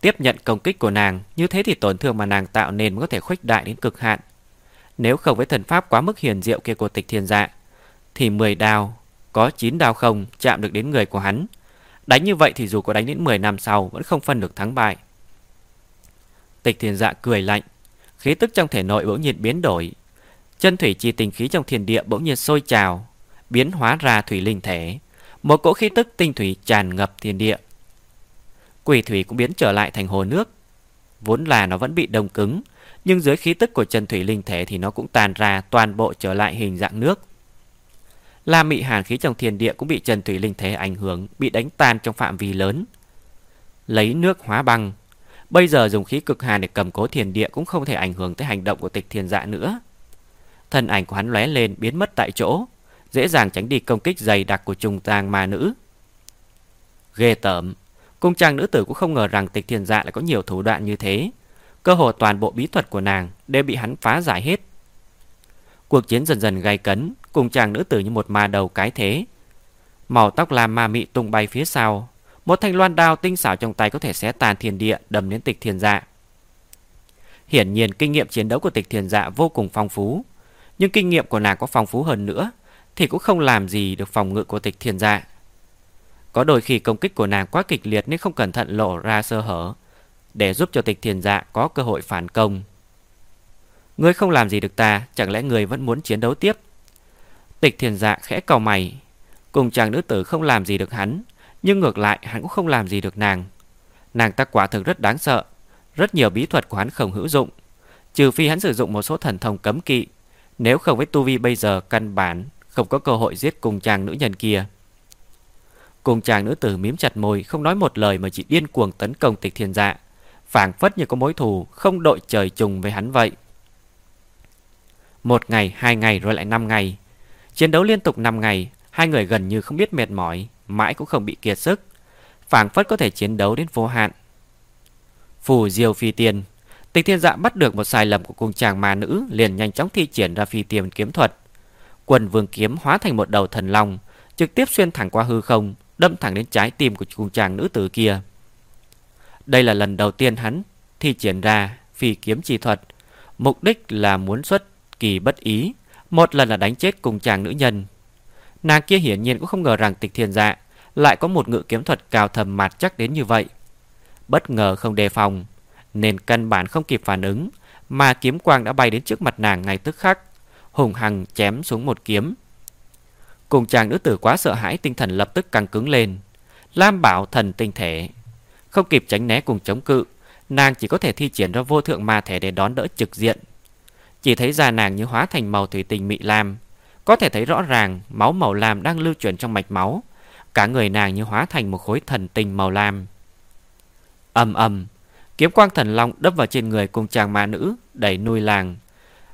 Tiếp nhận công kích của nàng. Như thế thì tổn thương mà nàng tạo nên Mới có thể khuếch đại đến cực hạn. Nếu không với thần pháp quá mức hiền diệu kia của tịch thiền dạ Thì 10 đao Có 9 đao không chạm được đến người của hắn. Đánh như vậy thì dù có đánh đến 10 năm sau, Vẫn không phân được thắng bại. Tịch thiền dạ cười lạnh. Khí tức trong thể nội bỗng nhiên biến đổi. Chân thủy chi tình khí trong thiên địa bỗng nhiên sôi trào, Biến hóa ra thủy linh thể. Một cỗ khí tức tinh thủy tràn ngập thiên địa. Quỷ thủy cũng biến trở lại thành hồ nước. Vốn là nó vẫn bị đông cứng, Nhưng dưới khí tức của chân thủy linh thể Thì nó cũng tàn ra, toàn bộ trở lại hình dạng nước. La mị hàn khí trong thiên địa Cũng bị chân thủy linh thể ảnh hưởng, Bị đánh tan trong phạm vi lớn. Lấy nước hóa băng. Bây giờ dùng khí cực hàn để cầm cố thiên địa Cũng không thể ảnh hưởng tới hành động của tịch thiên dạ nữa. Thân ảnh của hắn lóe lên, biến mất tại chỗ, Dễ dàng tránh đi công kích dày đặc của trùng tàng ma nữ. Ghê tởm. Cung trang nữ tử cũng không ngờ rằng tịch thiền dạ lại có nhiều thủ đoạn như thế. Cơ hồ toàn bộ bí thuật của nàng đều bị hắn phá giải hết. Cuộc chiến dần dần gay cấn, Cung trang nữ tử như một ma đầu cái thế. Màu tóc làm ma mị tung bay phía sau, Một thanh loan đao tinh xảo trong tay có thể xé tàn thiền địa đầm đến tịch thiền dạ. Hiển nhiên kinh nghiệm chiến đấu của tịch thiền dạ vô cùng phong phú. Nhưng kinh nghiệm của nàng có phong phú hơn nữa, Thì cũng không làm gì được phòng ngự của tịch thiền dạ có đôi khi công kích của nàng quá kịch liệt nên không cẩn thận lộ ra sơ hở. Để giúp cho tịch thiền dạ có cơ hội phản công. Ngươi không làm gì được ta, Chẳng lẽ ngươi vẫn muốn chiến đấu tiếp? Tịch thiền dạ khẽ cầu mày. Cùng chàng nữ tử không làm gì được hắn, Nhưng ngược lại hắn cũng không làm gì được nàng. Nàng ta quả thực rất đáng sợ. Rất nhiều bí thuật của hắn không hữu dụng. Trừ phi hắn sử dụng một số thần thông cấm kỵ. Nếu không với tu vi bây giờ căn bản Không có cơ hội giết cùng chàng nữ nhân kia. Cùng chàng nữ tử mím chặt môi Không nói một lời mà chỉ điên cuồng tấn công tịch thiên dạ. Phảng phất như có mối thù Không đội trời chung với hắn vậy. Một ngày, hai ngày rồi lại năm ngày. Chiến đấu liên tục năm ngày Hai người gần như không biết mệt mỏi Mãi cũng không bị kiệt sức. Phảng phất có thể chiến đấu đến vô hạn. Phù diêu phi tiên Tịch thiên dạ bắt được một sai lầm của cung chàng ma nữ Liền nhanh chóng thi triển ra phi tiên kiếm thuật. Quần vương kiếm hóa thành một đầu thần long Trực tiếp xuyên thẳng qua hư không đâm thẳng đến trái tim của cùng chàng nữ tử kia. Đây là lần đầu tiên hắn thi triển ra phi kiếm chi thuật, mục đích là muốn xuất kỳ bất ý, một lần là đánh chết cùng chàng nữ nhân. Nàng kia hiển nhiên cũng không ngờ rằng tịch thiên dạ lại có một ngự kiếm thuật cao thầm mạt chắc đến như vậy. Bất ngờ không đề phòng, nên căn bản không kịp phản ứng, mà kiếm quang đã bay đến trước mặt nàng ngay tức khắc, hùng hằng chém xuống một kiếm. Cùng chàng nữ tử quá sợ hãi, tinh thần lập tức căng cứng lên. Lam bảo thần tinh thể. Không kịp tránh né cùng chống cự, Nàng chỉ có thể thi triển ra vô thượng ma thể để đón đỡ trực diện. Chỉ thấy da nàng như hóa thành màu thủy tinh mị lam. Có thể thấy rõ ràng, máu màu lam đang lưu chuyển trong mạch máu. Cả người nàng như hóa thành một khối thần tinh màu lam. Âm âm Kiếm quang thần long đấp vào trên người cùng chàng ma nữ, Đẩy nuôi làng,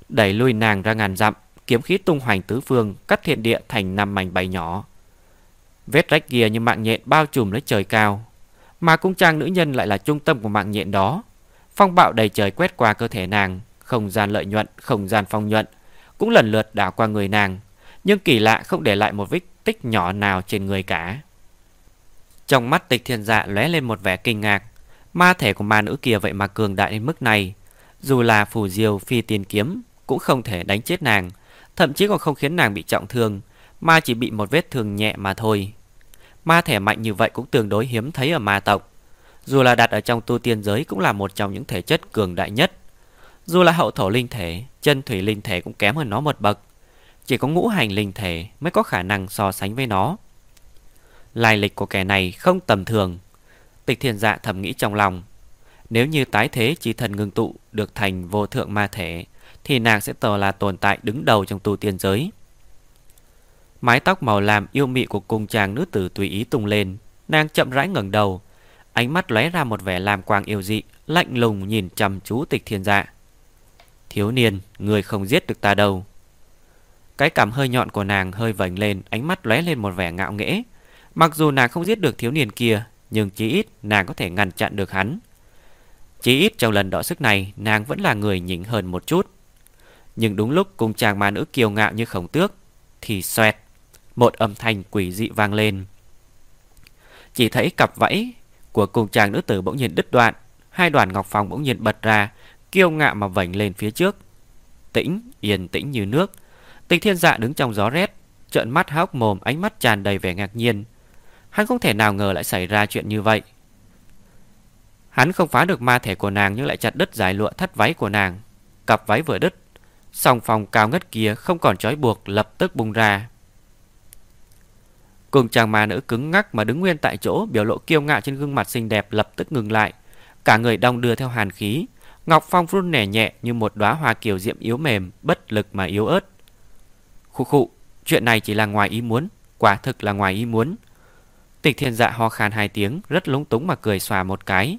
Đẩy lui nàng ra ngàn dặm kiếm khí tung hoành tứ phương, cắt thiên địa thành năm mảnh bay nhỏ. Vết rách kia như mạng nhện bao trùm lấy trời cao, mà cung trang nữ nhân lại là trung tâm của mạng nhện đó. Phong bạo đầy trời quét qua cơ thể nàng, không gian lợi nhuận, không gian phong nhuận, cũng lần lượt đảo qua người nàng, nhưng kỳ lạ không để lại một vết tích nhỏ nào trên người cả. Trong mắt tịch thiên dạ lóe lên một vẻ kinh ngạc, ma thể của ma nữ kia vậy mà cường đại đến mức này, dù là phù diêu phi tiên kiếm cũng không thể đánh chết nàng, Thậm chí còn không khiến nàng bị trọng thương Mà chỉ bị một vết thương nhẹ mà thôi. Ma thể mạnh như vậy cũng tương đối hiếm thấy ở ma tộc. Dù là đặt ở trong tu tiên giới Cũng là một trong những thể chất cường đại nhất. Dù là hậu thổ linh thể, Chân thủy linh thể cũng kém hơn nó một bậc. Chỉ có ngũ hành linh thể Mới có khả năng so sánh với nó. Lai lịch của kẻ này không tầm thường. Tịch thiên dạ thầm nghĩ trong lòng. Nếu như tái thế chỉ thần ngưng tụ Được thành vô thượng ma thể thì nàng sẽ tờ là tồn tại đứng đầu trong tu tiên giới. Mái tóc màu lam yêu mị của cung chàng nữ tử tùy ý tung lên, nàng chậm rãi ngẩng đầu, ánh mắt lóe ra một vẻ lam quang yêu dị, lạnh lùng nhìn chăm chú Tịch Thiên Dạ. "Thiếu niên, người không giết được ta đâu." Cái cảm hơi nhọn của nàng hơi vảnh lên, ánh mắt lóe lên một vẻ ngạo nghễ, Mặc dù nàng không giết được thiếu niên kia Nhưng chí ít nàng có thể ngăn chặn được hắn Chí ít trong lần đọ sức này Nàng vẫn là người nhỉnh hơn một chút nhưng đúng lúc cùng chàng ma nữ kiêu ngạo như khổng tước Thì xoẹt Một âm thanh quỷ dị vang lên. Chỉ thấy cặp vẫy Của cùng chàng nữ tử bỗng nhiên đứt đoạn Hai đoàn ngọc phòng bỗng nhiên bật ra Kiêu ngạo mà vảnh lên phía trước. Tĩnh, yên tĩnh như nước. Tịch thiên dạ đứng trong gió rét Trợn mắt háo mồm ánh mắt tràn đầy vẻ ngạc nhiên. Hắn không thể nào ngờ lại xảy ra chuyện như vậy. Hắn không phá được ma thể của nàng Nhưng lại chặt đứt giải lụa thắt váy của nàng. Cặp váy vừa đứt Song phòng cao ngất kia không còn trói buộc, Lập tức bung ra. Cùng chàng ma nữ cứng ngắc Mà đứng nguyên tại chỗ, Biểu lộ kiêu ngạo trên gương mặt xinh đẹp lập tức ngừng lại. Cả người đong đưa theo hàn khí. Ngọc Phong run nẻ nhẹ như một đóa hoa kiều diệm yếu mềm, Bất lực mà yếu ớt. Khu khụ, Chuyện này chỉ là ngoài ý muốn, Quả thực là ngoài ý muốn. Tịch thiên dạ ho khan hai tiếng, Rất lúng túng mà cười xòa một cái.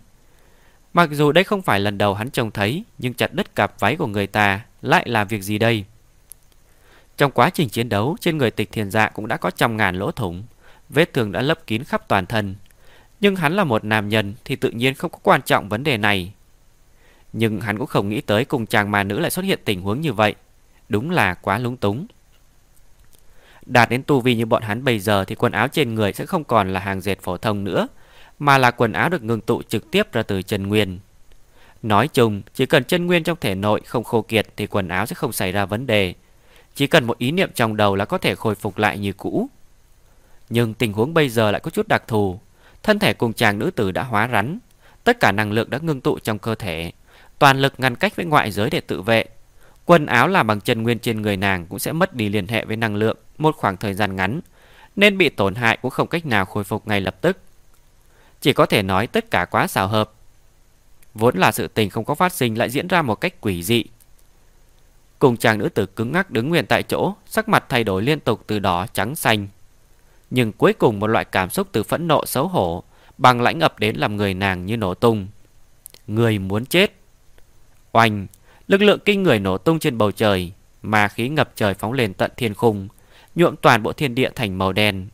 Mặc dù đây không phải lần đầu hắn trông thấy, Nhưng chặt đứt cặp váy của người ta lại là việc gì đây? Trong quá trình chiến đấu Trên người tịch Thiền dạ cũng đã có trăm ngàn lỗ thủng Vết thương đã lấp kín khắp toàn thân. Nhưng hắn là một nam nhân Thì tự nhiên không có quan trọng vấn đề này. Nhưng hắn cũng không nghĩ tới Cùng chàng mà nữ lại xuất hiện tình huống như vậy. Đúng là quá lúng túng. Đạt đến tu vi như bọn hắn bây giờ thì quần áo trên người sẽ không còn là hàng dệt phổ thông nữa, mà là quần áo được ngưng tụ trực tiếp ra từ chân nguyên. Nói chung, chỉ cần chân nguyên trong thể nội không khô kiệt thì quần áo sẽ không xảy ra vấn đề. Chỉ cần một ý niệm trong đầu là có thể khôi phục lại như cũ. Nhưng tình huống bây giờ lại có chút đặc thù. Thân thể cùng chàng nữ tử đã hóa rắn. Tất cả năng lượng đã ngưng tụ trong cơ thể. Toàn lực ngăn cách với ngoại giới để tự vệ. Quần áo làm bằng chân nguyên trên người nàng cũng sẽ mất đi liên hệ với năng lượng một khoảng thời gian ngắn, nên bị tổn hại cũng không cách nào khôi phục ngay lập tức. Chỉ có thể nói tất cả quá xảo hợp. Vốn là sự tình không có phát sinh lại diễn ra một cách quỷ dị. Cùng chàng nữ tử cứng ngắc đứng nguyên tại chỗ, sắc mặt thay đổi liên tục từ đỏ trắng xanh. Nhưng cuối cùng một loại cảm xúc từ phẫn nộ xấu hổ, bằng lãnh ập đến làm người nàng như nổ tung. Người muốn chết. Oanh, lực lượng kinh người nổ tung trên bầu trời, mà khí ngập trời phóng lên tận thiên khung, nhuộm toàn bộ thiên địa thành màu đen.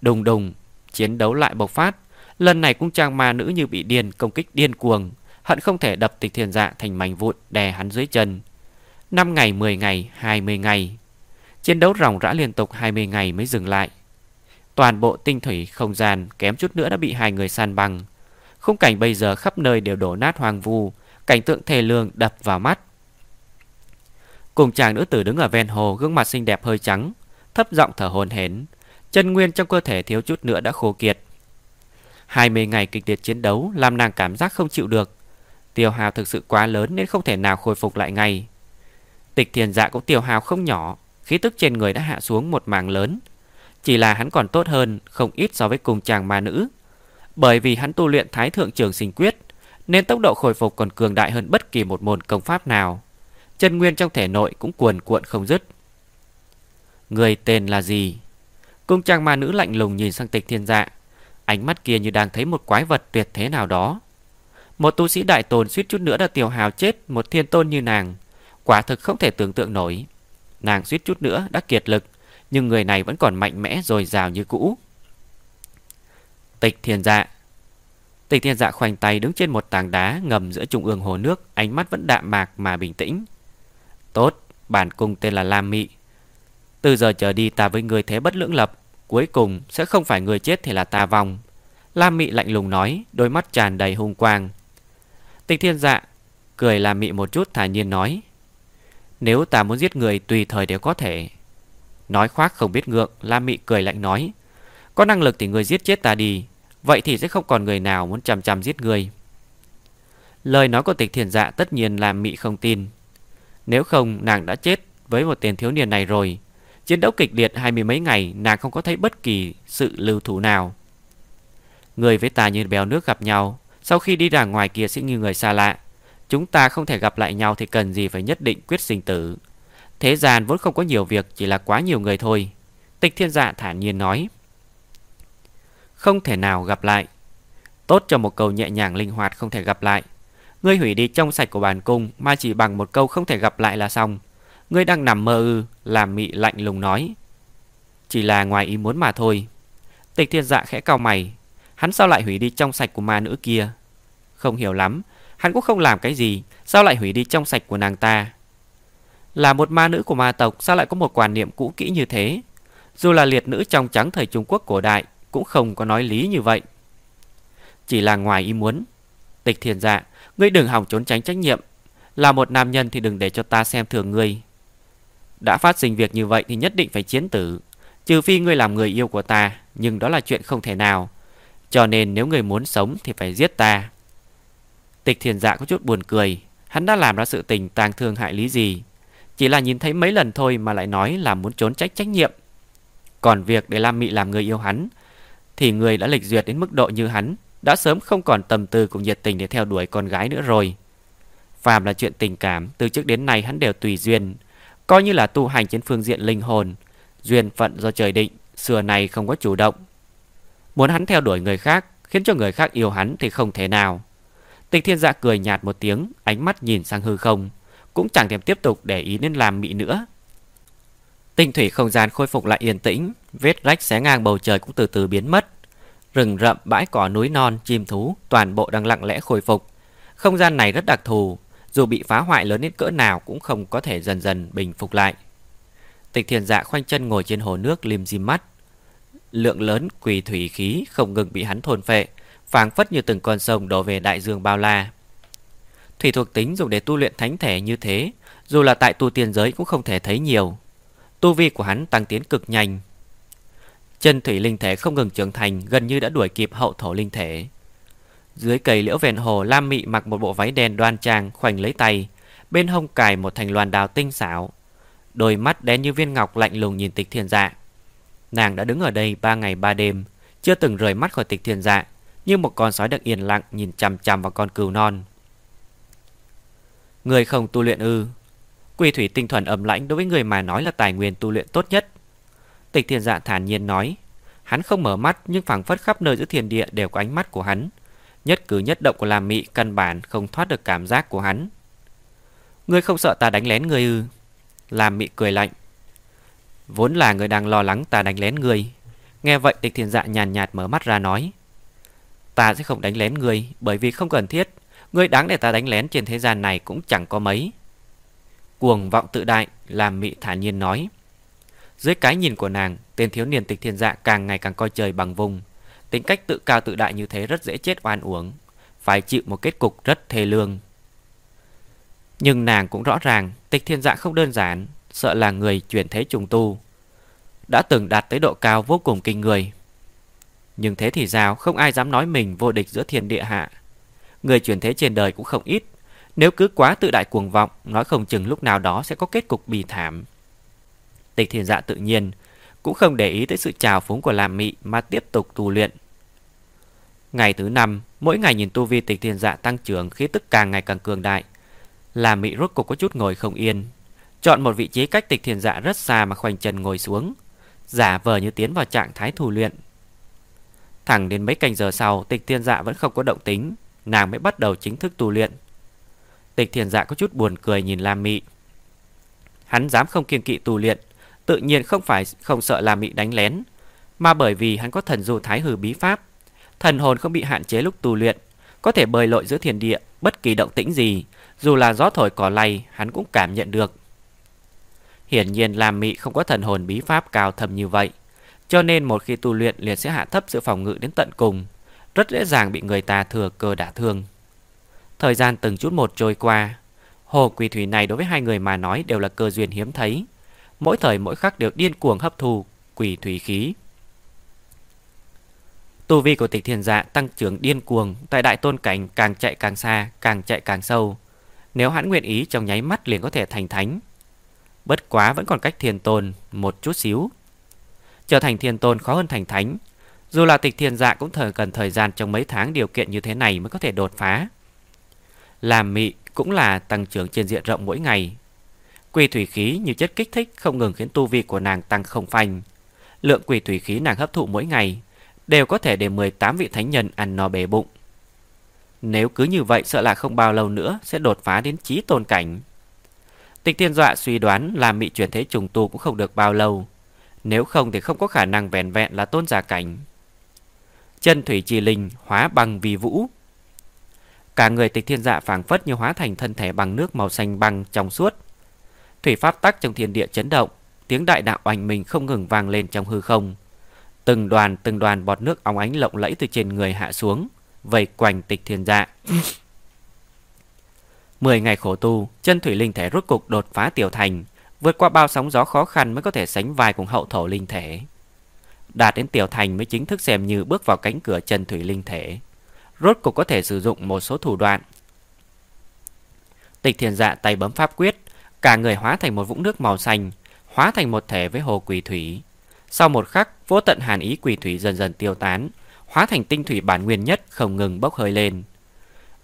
Đùng đùng, chiến đấu lại bộc phát, lần này cũng trang ma nữ như bị điên công kích điên cuồng, hận không thể đập tịch thiên dạ thành mảnh vụn đè hắn dưới chân. 5 ngày, 10 ngày, 20 ngày. Chiến đấu ròng rã liên tục 20 ngày mới dừng lại. Toàn bộ tinh thủy không gian kém chút nữa đã bị hai người san bằng. Khung cảnh bây giờ khắp nơi đều đổ nát hoang vu, cảnh tượng thề lương đập vào mắt. Cùng chàng nữ tử đứng ở ven hồ, gương mặt xinh đẹp hơi trắng, thấp giọng thở hồn hển, chân nguyên trong cơ thể thiếu chút nữa đã khô kiệt. 20 ngày kịch liệt chiến đấu làm nàng cảm giác không chịu được. Tiêu hào thực sự quá lớn nên không thể nào khôi phục lại ngay. Tịch thiền dạ cũng tiêu hào không nhỏ, khí tức trên người đã hạ xuống một mảng lớn. Chỉ là hắn còn tốt hơn không ít so với cùng chàng ma nữ. Bởi vì hắn tu luyện thái thượng trường sinh quyết, nên tốc độ khôi phục còn cường đại hơn bất kỳ một môn công pháp nào. Chân nguyên trong thể nội cũng cuồn cuộn không dứt. Người tên là gì? Cung trang ma nữ lạnh lùng nhìn sang tịch thiên dạ. Ánh mắt kia như đang thấy một quái vật tuyệt thế nào đó. Một tu sĩ đại tồn suýt chút nữa đã tiểu hào chết một thiên tôn như nàng. Quả thực không thể tưởng tượng nổi. Nàng suýt chút nữa đã kiệt lực, nhưng người này vẫn còn mạnh mẽ rồi rào như cũ. Tịch thiên dạ Tịch thiên dạ khoanh tay đứng trên một tảng đá ngầm giữa trung ương hồ nước, ánh mắt vẫn đạm mạc mà bình tĩnh. Tốt, bản cung tên là Lam Mị, từ giờ trở đi ta với người thế bất lưỡng lập Cuối cùng, sẽ không phải người chết thì là ta vong. Lam Mị lạnh lùng nói, Đôi mắt tràn đầy hung quang. Tịch thiên dạ Cười Lam Mị một chút thả nhiên nói, Nếu ta muốn giết người tùy thời đều có thể. Nói khoác không biết ngượng Lam Mị cười lạnh nói, Có năng lực thì người giết chết ta đi, Vậy thì sẽ không còn người nào muốn chằm chằm giết người. Lời nói của tịch thiền dạ tất nhiên Lam Mị không tin. Nếu không, nàng đã chết với một tiền thiếu niên này rồi Chiến đấu kịch liệt hai mươi mấy ngày, Nàng không có thấy bất kỳ sự lưu thủ nào. Người với ta như bèo nước gặp nhau, Sau khi đi ra ngoài kia sẽ như người xa lạ. Chúng ta không thể gặp lại nhau Thì cần gì phải nhất định quyết sinh tử. Thế gian vốn không có nhiều việc, Chỉ là quá nhiều người thôi. Tịch thiên dạ thản nhiên nói. Không thể nào gặp lại. Tốt cho một câu nhẹ nhàng linh hoạt không thể gặp lại. Ngươi hủy đi trong sạch của bản cung, Mà chỉ bằng một câu không thể gặp lại là xong. Ngươi đang nằm mơ ư? Làm mị lạnh lùng nói. Chỉ là ngoài ý muốn mà thôi. Tịch thiên dạ khẽ cao mày. Hắn sao lại hủy đi trong sạch của ma nữ kia? Không hiểu lắm. Hắn cũng không làm cái gì. Sao lại hủy đi trong sạch của nàng ta? Là một ma nữ của ma tộc, Sao lại có một quan niệm cũ kỹ như thế? Dù là liệt nữ trong trắng thời Trung Quốc cổ đại, Cũng không có nói lý như vậy. Chỉ là ngoài ý muốn. Tịch thiên dạ Ngươi đừng hòng trốn tránh trách nhiệm. Là một nam nhân thì đừng để cho ta xem thường ngươi. Đã phát sinh việc như vậy Thì nhất định phải chiến tử. Trừ phi ngươi làm người yêu của ta, Nhưng đó là chuyện không thể nào. Cho nên nếu người muốn sống thì phải giết ta. Tịch thiền dạ có chút buồn cười. Hắn đã làm ra sự tình tàng thương hại lý gì? Chỉ là nhìn thấy mấy lần thôi Mà lại nói là muốn trốn trách trách nhiệm. Còn việc để Lam Mị làm người yêu hắn, Thì người đã lịch duyệt đến mức độ như hắn, Đã sớm không còn tầm tư cùng nhiệt tình Để theo đuổi con gái nữa rồi. Phàm là chuyện tình cảm, Từ trước đến nay hắn đều tùy duyên. Coi như là tu hành trên phương diện linh hồn Duyên phận do trời định Xưa này không có chủ động. Muốn hắn theo đuổi người khác Khiến cho người khác yêu hắn thì không thể nào. Tịch thiên dạ cười nhạt một tiếng Ánh mắt nhìn sang hư không Cũng chẳng thèm tiếp tục để ý đến làm mị nữa. Tinh thủy không gian khôi phục lại yên tĩnh Vết rách xé ngang bầu trời cũng từ từ biến mất. Rừng rậm, bãi cỏ, núi non, chim thú Toàn bộ đang lặng lẽ khôi phục. Không gian này rất đặc thù dù bị phá hoại lớn đến cỡ nào Cũng không có thể dần dần bình phục lại. Tịch thiền dạ khoanh chân ngồi trên hồ nước lim dim mắt. Lượng lớn quỷ thủy khí không ngừng bị hắn thôn phệ, phảng phất như từng con sông đổ về đại dương bao la. Thủy thuộc tính dùng để tu luyện thánh thể như thế, Dù là tại tu tiên giới cũng không thể thấy nhiều. Tu vi của hắn tăng tiến cực nhanh. Chân thủy linh thể không ngừng trưởng thành, Gần như đã đuổi kịp hậu thổ linh thể. Dưới cây liễu ven hồ, Lam Mị mặc một bộ váy đen đoan trang Khoảnh lấy tay. Bên hông cài một thành loàn đào tinh xảo. Đôi mắt đen như viên ngọc lạnh lùng nhìn tịch thiên dạ. Nàng đã đứng ở đây ba ngày ba đêm, Chưa từng rời mắt khỏi tịch thiên dạ Như một con sói đang yên lặng Nhìn chằm chằm vào con cừu non. Người không tu luyện ư? Quy thủy tinh thuần ẩm lãnh Đối với người mà nói là tài nguyên tu luyện tốt nhất. Tịch thiên dạ thản nhiên nói, Hắn không mở mắt Nhưng phẳng phất khắp nơi giữa thiên địa Đều có ánh mắt của hắn. Nhất cử nhất động của làm mị Căn bản không thoát được cảm giác của hắn. Ngươi không sợ ta đánh lén ngươi ư? Làm mị cười lạnh. Vốn là người đang lo lắng ta đánh lén người Nghe vậy tịch thiên dạ nhàn nhạt, nhạt mở mắt ra nói Ta sẽ không đánh lén người Bởi vì không cần thiết. Người đáng để ta đánh lén trên thế gian này cũng chẳng có mấy. Cuồng vọng tự đại Làm mị thản nhiên nói. Dưới cái nhìn của nàng Tên thiếu niên tịch thiên dạ càng ngày càng coi trời bằng vùng. Tính cách tự cao tự đại như thế rất dễ chết oan uổng, Phải chịu một kết cục rất thê lương. Nhưng nàng cũng rõ ràng, Tịch thiên dạ không đơn giản, Sợ là người chuyển thế trùng tu. Đã từng đạt tới độ cao vô cùng kinh người. Nhưng thế thì sao? Không ai dám nói mình vô địch giữa thiên địa hạ. Người chuyển thế trên đời cũng không ít. Nếu cứ quá tự đại cuồng vọng, Nói không chừng lúc nào đó sẽ có kết cục bì thảm. Tịch thiên dạ tự nhiên Cũng không để ý tới sự trào phúng của làm mị Mà tiếp tục tu luyện. Ngày thứ năm, Mỗi ngày nhìn tu vi tịch thiên dạ tăng trưởng, Khí tức càng ngày càng cường đại. Là mỹ rốt cục có chút ngồi không yên. Chọn một vị trí cách tịch thiên dạ rất xa mà khoanh chân ngồi xuống. Giả vờ như tiến vào trạng thái thù luyện. Thẳng đến mấy canh giờ sau, Tịch thiên dạ vẫn không có động tính. Nàng mới bắt đầu chính thức tu luyện. Tịch thiên dạ có chút buồn cười nhìn Lam mỹ Hắn dám không kiên kỵ tu luyện, Tự nhiên không phải không sợ Lam mỹ đánh lén, Mà bởi vì hắn có thần du thái hư bí pháp. Thần hồn không bị hạn chế lúc tu luyện, Có thể bơi lội giữa thiền địa, Bất kỳ động tĩnh gì, dù là gió thổi cỏ lay, Hắn cũng cảm nhận được. Hiển nhiên làm mị không có thần hồn bí pháp cao thầm như vậy, Cho nên một khi tu luyện liền sẽ hạ thấp sự phòng ngự đến tận cùng, Rất dễ dàng bị người ta thừa cơ đả thương. Thời gian từng chút một trôi qua, Hồ quỷ thủy này đối với hai người mà nói đều là cơ duyên hiếm thấy. Mỗi thời mỗi khắc đều điên cuồng hấp thu quỷ thủy khí. Tu vi của tịch thiền dạ tăng trưởng điên cuồng, Tại đại tôn cảnh càng chạy càng xa, Càng chạy càng sâu. Nếu hắn nguyện ý trong nháy mắt liền có thể thành thánh. Bất quá vẫn còn cách thiền tôn Một chút xíu. Trở thành thiền tôn khó hơn thành thánh. Dù là tịch thiền dạ cũng thời cần thời gian Trong mấy tháng điều kiện như thế này mới có thể đột phá. Làm mị cũng là tăng trưởng trên diện rộng mỗi ngày. Quỷ thủy khí như chất kích thích Không ngừng khiến tu vi của nàng tăng không phanh. Lượng quỷ thủy khí nàng hấp thụ mỗi ngày Đều có thể để 18 vị thánh nhân ăn no bề bụng. Nếu cứ như vậy, sợ là không bao lâu nữa Sẽ đột phá đến trí tôn cảnh. Tịch thiên dọa suy đoán là mị chuyển thế trùng tu cũng không được bao lâu. Nếu không thì không có khả năng vẹn vẹn là tôn giả cảnh. Chân thủy trì linh, hóa bằng vì vũ. Cả người tịch thiên dạ phảng phất như hóa thành thân thể bằng nước màu xanh băng trong suốt. Thủy pháp tắc trong thiên địa chấn động, Tiếng đại đạo oanh mình không ngừng vang lên trong hư không. Từng đoàn từng đoàn bọt nước óng ánh lộng lẫy từ trên người hạ xuống, Vây quanh tịch thiên dạ. Mười ngày khổ tu, Chân thủy linh thể rốt cục đột phá tiểu thành, Vượt qua bao sóng gió khó khăn mới có thể sánh vai cùng hậu thổ linh thể. Đạt đến tiểu thành mới chính thức xem như bước vào cánh cửa chân thủy linh thể. Rốt cục có thể sử dụng một số thủ đoạn. Tịch thiền dạ tay bấm pháp quyết, Cả người hóa thành một vũng nước màu xanh, Hóa thành một thể với hồ quỳ thủy. Sau một khắc vô tận hàn ý quỷ thủy dần dần tiêu tán, Hóa thành tinh thủy bản nguyên nhất không ngừng bốc hơi lên.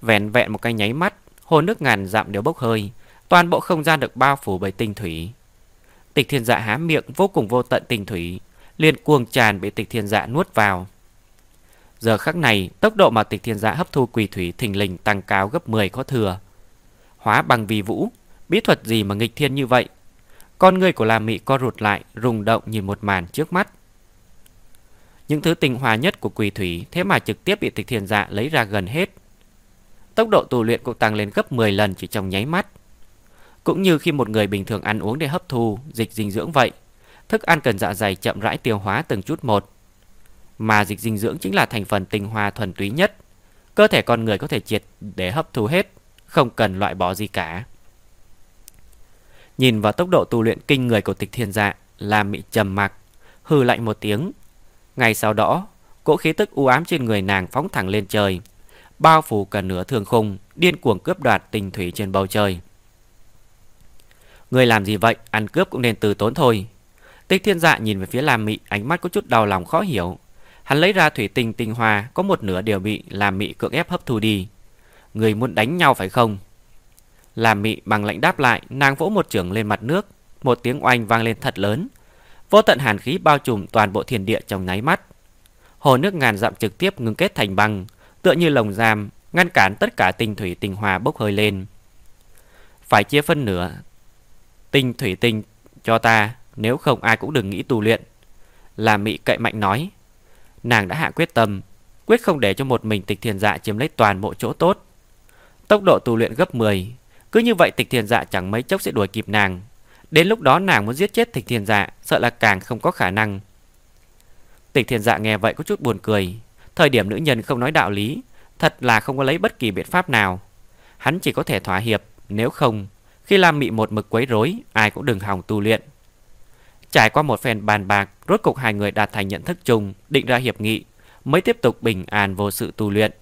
Vẹn vẹn một cái nháy mắt, Hồ nước ngàn dặm đều bốc hơi, Toàn bộ không gian được bao phủ bởi tinh thủy. Tịch thiên dạ há miệng vô cùng vô tận tinh thủy, liền cuồng tràn bị tịch thiên dạ nuốt vào. Giờ khắc này, Tốc độ mà tịch thiên dạ hấp thu quỷ thủy Thình lình tăng cao gấp 10 có thừa. Hóa bằng vì vũ, Bí thuật gì mà nghịch thiên như vậy? Con người của La Mị co rụt lại, Rung động nhìn một màn trước mắt. Những thứ tinh hoa nhất của quỷ thủy Thế mà trực tiếp bị tịch thiền dạ lấy ra gần hết. Tốc độ tu luyện cũng tăng lên gấp 10 lần chỉ trong nháy mắt. Cũng như khi một người bình thường ăn uống để hấp thu, Dịch dinh dưỡng vậy, Thức ăn cần dạ dày chậm rãi tiêu hóa từng chút một. Mà dịch dinh dưỡng chính là thành phần tinh hoa thuần túy nhất. Cơ thể con người có thể triệt để hấp thu hết, Không cần loại bỏ gì cả. Nhìn vào tốc độ tu luyện kinh người của tịch thiên dạ Làm mị trầm mặc Hư lạnh một tiếng. Ngày sau đó, Cỗ khí tức u ám trên người nàng phóng thẳng lên trời, Bao phủ cả nửa thương khung, Điên cuồng cướp đoạt tình thủy trên bầu trời. Người làm gì vậy? Ăn cướp cũng nên từ tốn thôi. Tịch thiên dạ nhìn về phía Lam Mị, Ánh mắt có chút đau lòng khó hiểu. Hắn lấy ra thủy tinh tinh hoa, Có một nửa đều bị Lam Mị cưỡng ép hấp thu đi. Người muốn đánh nhau phải không? Làm Mị bằng lệnh đáp lại, Nàng vỗ một trưởng lên mặt nước. Một tiếng oanh vang lên thật lớn. Vô tận hàn khí bao trùm toàn bộ thiên địa trong nháy mắt. Hồ nước ngàn dặm trực tiếp ngưng kết thành băng, Tựa như lồng giam, Ngăn cản tất cả tinh thủy tinh hoa bốc hơi lên. Phải chia phân nửa. Tinh thủy tinh cho ta, nếu không ai cũng đừng nghĩ tu luyện. Là mị cậy mạnh nói. Nàng đã hạ quyết tâm, Quyết không để cho một mình tịch thiền dạ chiếm lấy toàn bộ chỗ tốt. Tốc độ tu luyện gấp 10 cứ như vậy tịch thiền dạ chẳng mấy chốc sẽ đuổi kịp nàng. Đến lúc đó nàng muốn giết chết tịch thiền dạ Sợ là càng không có khả năng. Tịch thiền dạ nghe vậy có chút buồn cười. Thời điểm nữ nhân không nói đạo lý Thật là không có lấy bất kỳ biện pháp nào. Hắn chỉ có thể thỏa hiệp Nếu không Khi làm mị một mực quấy rối Ai cũng đừng hòng tu luyện. Trải qua một phen bàn bạc, rốt cục hai người đạt thành nhận thức chung, định ra hiệp nghị, mới tiếp tục bình an vô sự tu luyện.